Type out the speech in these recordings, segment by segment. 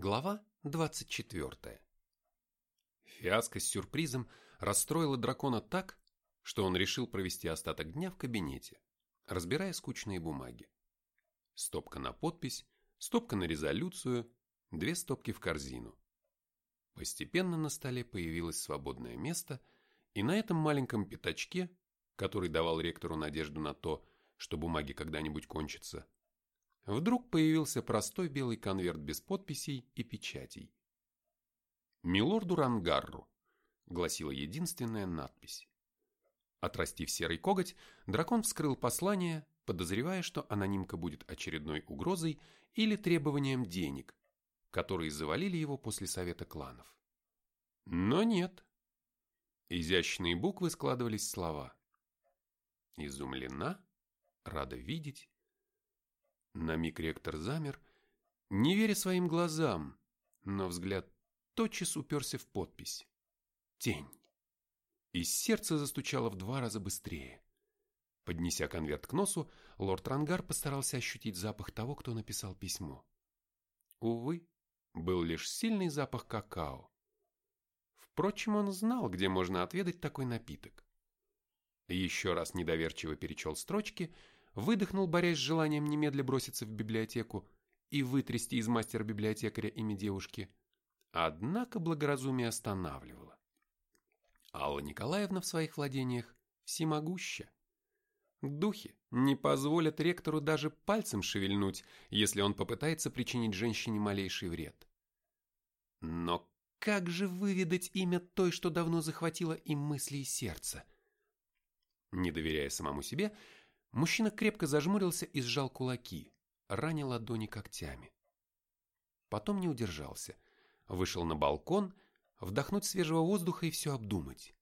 Глава 24. Фиаско с сюрпризом расстроила дракона так, что он решил провести остаток дня в кабинете, разбирая скучные бумаги. Стопка на подпись, стопка на резолюцию, две стопки в корзину. Постепенно на столе появилось свободное место, и на этом маленьком пятачке, который давал ректору надежду на то, что бумаги когда-нибудь кончатся, Вдруг появился простой белый конверт без подписей и печатей. «Милорду Рангарру», — гласила единственная надпись. Отрастив серый коготь, дракон вскрыл послание, подозревая, что анонимка будет очередной угрозой или требованием денег, которые завалили его после совета кланов. Но нет. Изящные буквы складывались слова. Изумлена, рада видеть, на миг ректор замер, не веря своим глазам, но взгляд тотчас уперся в подпись. Тень. И сердце застучало в два раза быстрее. Поднеся конверт к носу, лорд Рангар постарался ощутить запах того, кто написал письмо. Увы, был лишь сильный запах какао. Впрочем, он знал, где можно отведать такой напиток. Еще раз недоверчиво перечел строчки – выдохнул, борясь с желанием немедля броситься в библиотеку и вытрясти из мастера-библиотекаря имя девушки. Однако благоразумие останавливало. Алла Николаевна в своих владениях всемогуща. Духи не позволят ректору даже пальцем шевельнуть, если он попытается причинить женщине малейший вред. Но как же выведать имя той, что давно захватило им мысли и сердце? Не доверяя самому себе, Мужчина крепко зажмурился и сжал кулаки, раня ладони когтями. Потом не удержался, вышел на балкон, вдохнуть свежего воздуха и все обдумать.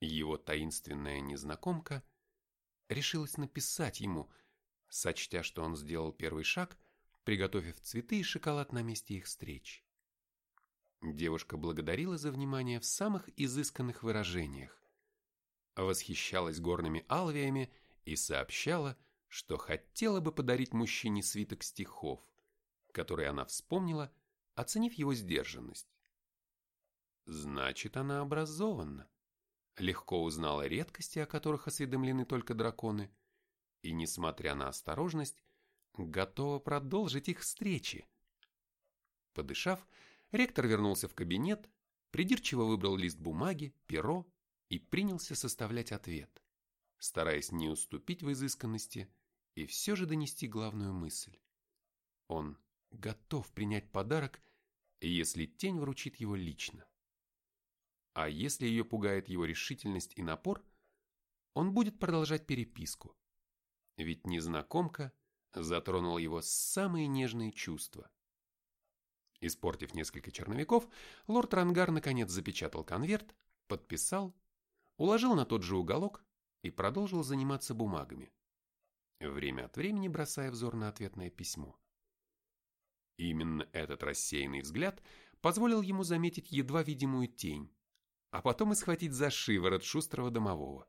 Его таинственная незнакомка решилась написать ему, сочтя, что он сделал первый шаг, приготовив цветы и шоколад на месте их встреч. Девушка благодарила за внимание в самых изысканных выражениях, восхищалась горными алвиями и сообщала, что хотела бы подарить мужчине свиток стихов, который она вспомнила, оценив его сдержанность. Значит, она образована, легко узнала редкости, о которых осведомлены только драконы, и, несмотря на осторожность, готова продолжить их встречи. Подышав, ректор вернулся в кабинет, придирчиво выбрал лист бумаги, перо и принялся составлять ответ стараясь не уступить в изысканности и все же донести главную мысль. Он готов принять подарок, если тень вручит его лично. А если ее пугает его решительность и напор, он будет продолжать переписку. Ведь незнакомка затронула его самые нежные чувства. Испортив несколько черновиков, лорд Рангар наконец запечатал конверт, подписал, уложил на тот же уголок и продолжил заниматься бумагами, время от времени бросая взор на ответное письмо. Именно этот рассеянный взгляд позволил ему заметить едва видимую тень, а потом и схватить за шиворот шустрого домового.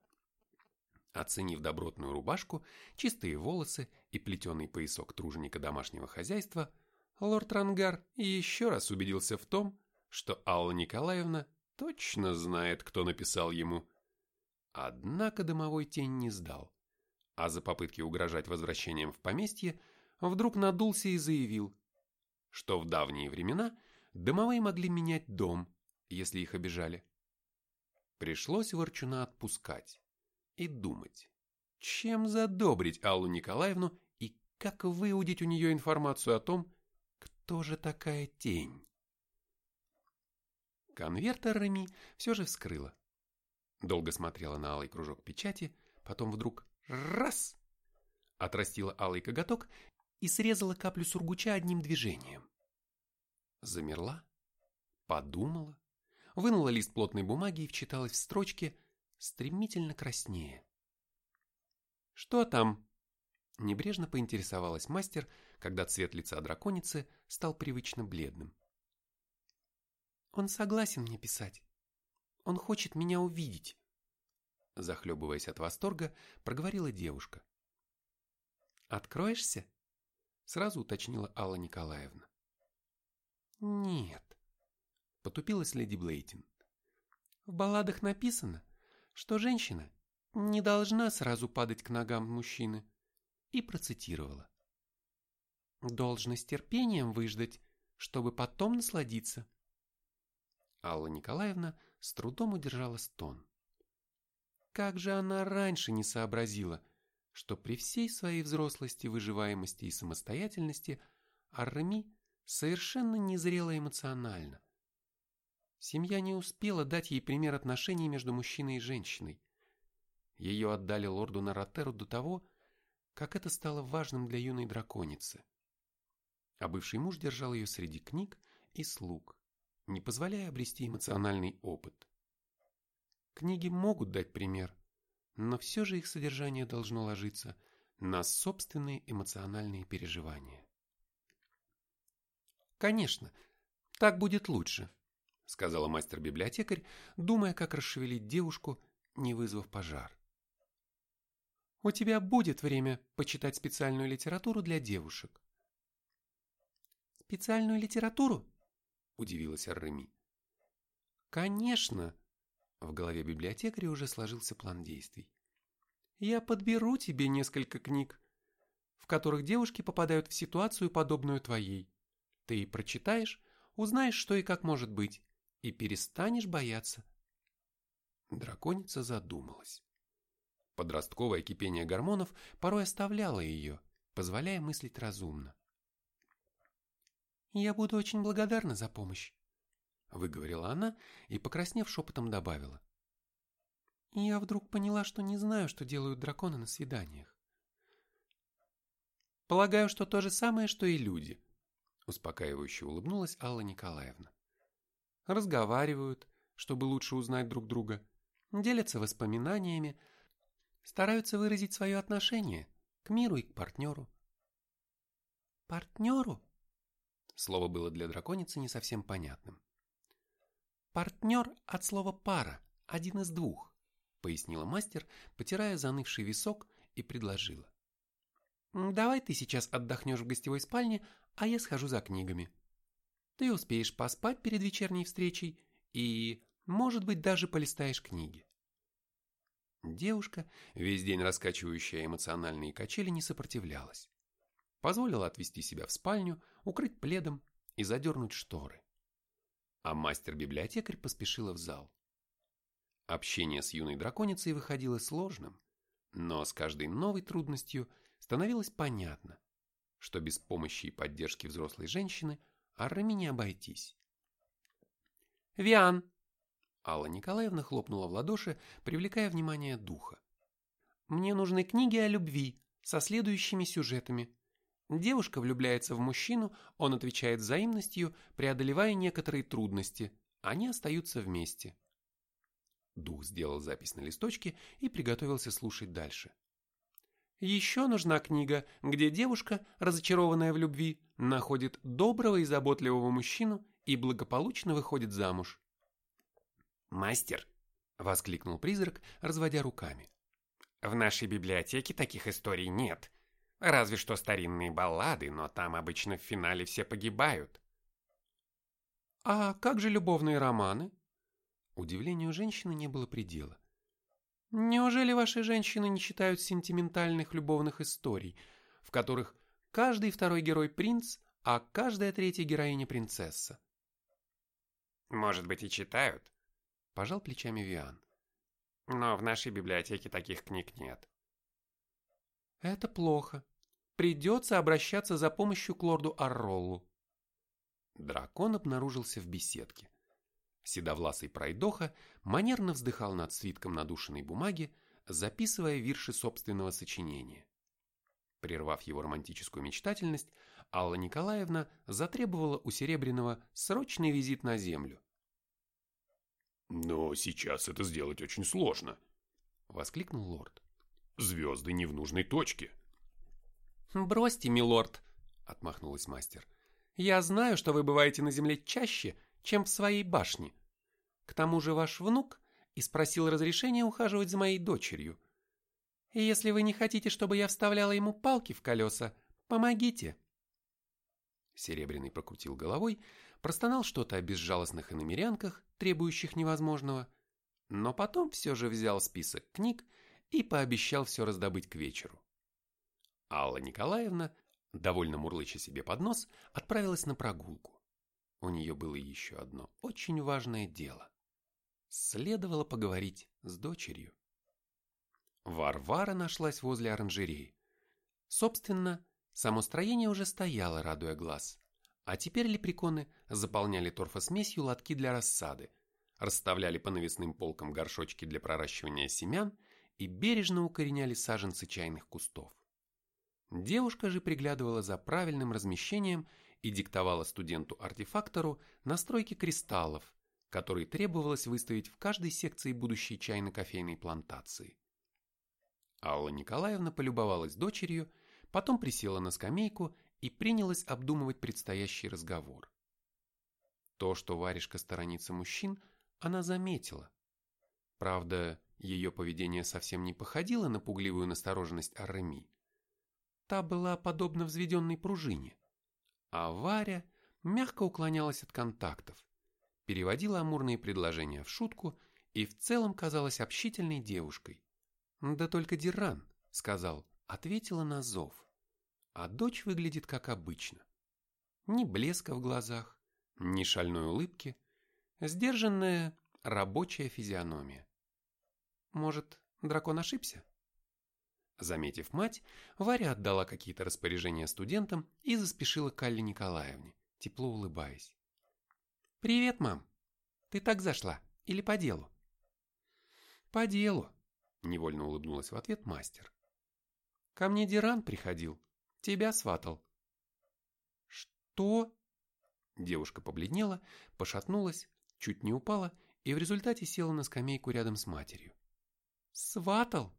Оценив добротную рубашку, чистые волосы и плетеный поясок труженика домашнего хозяйства, лорд Рангар еще раз убедился в том, что Алла Николаевна точно знает, кто написал ему Однако домовой тень не сдал, а за попытки угрожать возвращением в поместье вдруг надулся и заявил, что в давние времена домовые могли менять дом, если их обижали. Пришлось Ворчуна отпускать и думать, чем задобрить Аллу Николаевну и как выудить у нее информацию о том, кто же такая тень. Конвертер Реми все же вскрыла. Долго смотрела на алый кружок печати, потом вдруг раз! Отрастила алый коготок и срезала каплю сургуча одним движением. Замерла, подумала, вынула лист плотной бумаги и вчиталась в строчки, стремительно краснее. «Что там?» Небрежно поинтересовалась мастер, когда цвет лица драконицы стал привычно бледным. «Он согласен мне писать. Он хочет меня увидеть. Захлебываясь от восторга, проговорила девушка. «Откроешься?» Сразу уточнила Алла Николаевна. Нет, потупилась леди Блейтин. В балладах написано, что женщина не должна сразу падать к ногам мужчины. И процитировала. Должно с терпением выждать, чтобы потом насладиться. Алла Николаевна с трудом удержала стон. Как же она раньше не сообразила, что при всей своей взрослости, выживаемости и самостоятельности Арреми совершенно незрела эмоционально. Семья не успела дать ей пример отношений между мужчиной и женщиной. Ее отдали лорду Наратеру до того, как это стало важным для юной драконицы. А бывший муж держал ее среди книг и слуг, не позволяя обрести эмоциональный опыт. Книги могут дать пример, но все же их содержание должно ложиться на собственные эмоциональные переживания. «Конечно, так будет лучше», — сказала мастер-библиотекарь, думая, как расшевелить девушку, не вызвав пожар. «У тебя будет время почитать специальную литературу для девушек». «Специальную литературу?» — удивилась Арреми. «Конечно», в голове библиотекаря уже сложился план действий. «Я подберу тебе несколько книг, в которых девушки попадают в ситуацию, подобную твоей. Ты прочитаешь, узнаешь, что и как может быть, и перестанешь бояться». Драконица задумалась. Подростковое кипение гормонов порой оставляло ее, позволяя мыслить разумно. «Я буду очень благодарна за помощь», выговорила она и, покраснев шепотом, добавила. Я вдруг поняла, что не знаю, что делают драконы на свиданиях. Полагаю, что то же самое, что и люди, успокаивающе улыбнулась Алла Николаевна. Разговаривают, чтобы лучше узнать друг друга, делятся воспоминаниями, стараются выразить свое отношение к миру и к партнеру. Партнеру? Слово было для драконицы не совсем понятным. «Партнер от слова «пара», один из двух», — пояснила мастер, потирая занывший висок и предложила. «Давай ты сейчас отдохнешь в гостевой спальне, а я схожу за книгами. Ты успеешь поспать перед вечерней встречей и, может быть, даже полистаешь книги». Девушка, весь день раскачивающая эмоциональные качели, не сопротивлялась. Позволила отвести себя в спальню, укрыть пледом и задернуть шторы а мастер-библиотекарь поспешила в зал. Общение с юной драконицей выходило сложным, но с каждой новой трудностью становилось понятно, что без помощи и поддержки взрослой женщины Арами не обойтись. «Виан!» Алла Николаевна хлопнула в ладоши, привлекая внимание духа. «Мне нужны книги о любви со следующими сюжетами. Девушка влюбляется в мужчину, он отвечает взаимностью, преодолевая некоторые трудности. Они остаются вместе. Дух сделал запись на листочке и приготовился слушать дальше. Еще нужна книга, где девушка, разочарованная в любви, находит доброго и заботливого мужчину и благополучно выходит замуж. «Мастер!» — воскликнул призрак, разводя руками. «В нашей библиотеке таких историй нет. Разве что старинные баллады, но там обычно в финале все погибают. А как же любовные романы? Удивлению женщины не было предела. Неужели ваши женщины не читают сентиментальных любовных историй, в которых каждый второй герой принц, а каждая третья героиня принцесса? Может быть и читают, пожал плечами Виан. Но в нашей библиотеке таких книг нет. Это плохо. Придется обращаться за помощью к лорду Арроллу. Дракон обнаружился в беседке. Седовласый пройдоха манерно вздыхал над свитком надушенной бумаги, записывая вирши собственного сочинения. Прервав его романтическую мечтательность, Алла Николаевна затребовала у Серебряного срочный визит на землю. «Но сейчас это сделать очень сложно», — воскликнул лорд. Звезды не в нужной точке. «Бросьте, милорд», — отмахнулась мастер. «Я знаю, что вы бываете на земле чаще, чем в своей башне. К тому же ваш внук и спросил разрешения ухаживать за моей дочерью. Если вы не хотите, чтобы я вставляла ему палки в колеса, помогите». Серебряный прокрутил головой, простонал что-то о безжалостных иномерянках, требующих невозможного, но потом все же взял список книг и пообещал все раздобыть к вечеру. Алла Николаевна, довольно мурлыча себе под нос, отправилась на прогулку. У нее было еще одно очень важное дело. Следовало поговорить с дочерью. Варвара нашлась возле оранжереи. Собственно, само строение уже стояло, радуя глаз. А теперь лепреконы заполняли торфосмесью лотки для рассады, расставляли по навесным полкам горшочки для проращивания семян и бережно укореняли саженцы чайных кустов. Девушка же приглядывала за правильным размещением и диктовала студенту-артефактору настройки кристаллов, которые требовалось выставить в каждой секции будущей чайно-кофейной плантации. Алла Николаевна полюбовалась дочерью, потом присела на скамейку и принялась обдумывать предстоящий разговор. То, что Варежка сторонится мужчин, она заметила. Правда, ее поведение совсем не походило на пугливую настороженность Арреми. Та была подобна взведенной пружине, а Варя мягко уклонялась от контактов, переводила амурные предложения в шутку и в целом казалась общительной девушкой. Да только Диран, сказал, ответила на зов, а дочь выглядит как обычно. Ни блеска в глазах, ни шальной улыбки, сдержанная рабочая физиономия. Может, дракон ошибся? Заметив мать, Варя отдала какие-то распоряжения студентам и заспешила к Алле Николаевне, тепло улыбаясь. «Привет, мам. Ты так зашла? Или по делу?» «По делу», — невольно улыбнулась в ответ мастер. «Ко мне Диран приходил. Тебя сватал». «Что?» Девушка побледнела, пошатнулась, чуть не упала и в результате села на скамейку рядом с матерью. «Сватал?»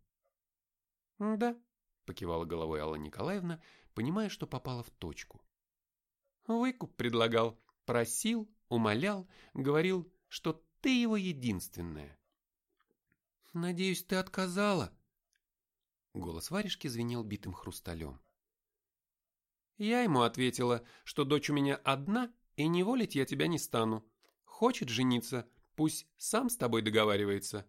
«Да», – покивала головой Алла Николаевна, понимая, что попала в точку. «Выкуп предлагал, просил, умолял, говорил, что ты его единственная». «Надеюсь, ты отказала?» Голос варежки звенел битым хрусталем. Я ему ответила, что дочь у меня одна, и не волить я тебя не стану. Хочет жениться, пусть сам с тобой договаривается.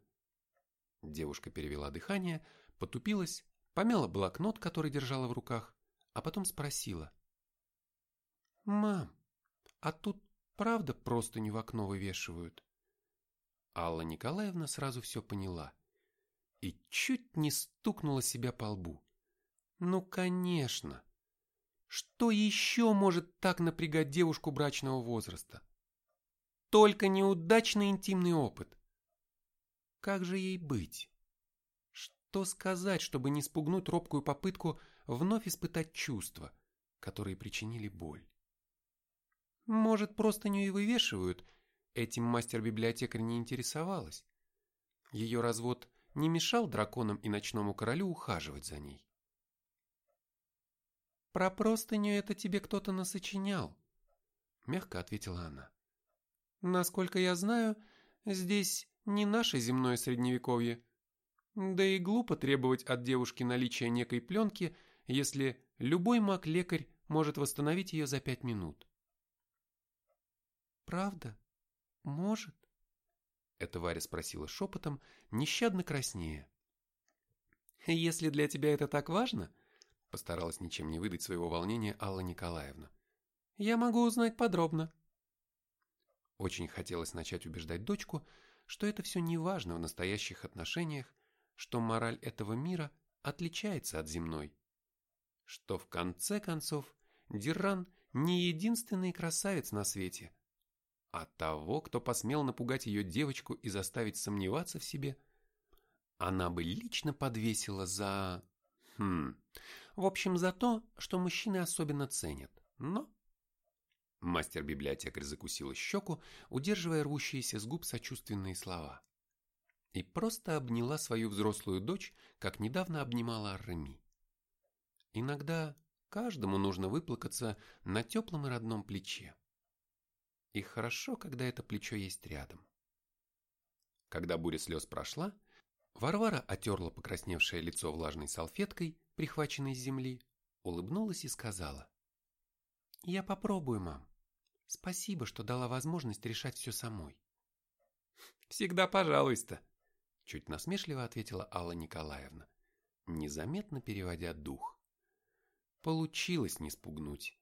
Девушка перевела дыхание, потупилась, помяла блокнот, который держала в руках, а потом спросила. «Мам, а тут правда просто не в окно вывешивают?» Алла Николаевна сразу все поняла и чуть не стукнула себя по лбу. «Ну, конечно! Что еще может так напрягать девушку брачного возраста? Только неудачный интимный опыт. Как же ей быть?» Что сказать, чтобы не спугнуть робкую попытку вновь испытать чувства, которые причинили боль? Может, просто не вывешивают? Этим мастер-библиотекарь не интересовалась. Ее развод не мешал драконам и ночному королю ухаживать за ней. «Про простыню это тебе кто-то насочинял», — мягко ответила она. «Насколько я знаю, здесь не наше земное средневековье. Да и глупо требовать от девушки наличия некой пленки, если любой маг-лекарь может восстановить ее за пять минут. «Правда? Может?» Это Варя спросила шепотом, нещадно краснее. «Если для тебя это так важно», постаралась ничем не выдать своего волнения Алла Николаевна, «я могу узнать подробно». Очень хотелось начать убеждать дочку, что это все не важно в настоящих отношениях, что мораль этого мира отличается от земной. Что в конце концов Диран не единственный красавец на свете, а того, кто посмел напугать ее девочку и заставить сомневаться в себе, она бы лично подвесила за... Хм... В общем, за то, что мужчины особенно ценят. Но... Мастер-библиотекарь закусила щеку, удерживая рвущиеся с губ сочувственные слова и просто обняла свою взрослую дочь, как недавно обнимала Арреми. Иногда каждому нужно выплакаться на теплом и родном плече. И хорошо, когда это плечо есть рядом. Когда буря слез прошла, Варвара отерла покрасневшее лицо влажной салфеткой, прихваченной с земли, улыбнулась и сказала. «Я попробую, мам. Спасибо, что дала возможность решать все самой. Всегда пожалуйста, чуть насмешливо ответила Алла Николаевна, незаметно переводя дух. Получилось не спугнуть.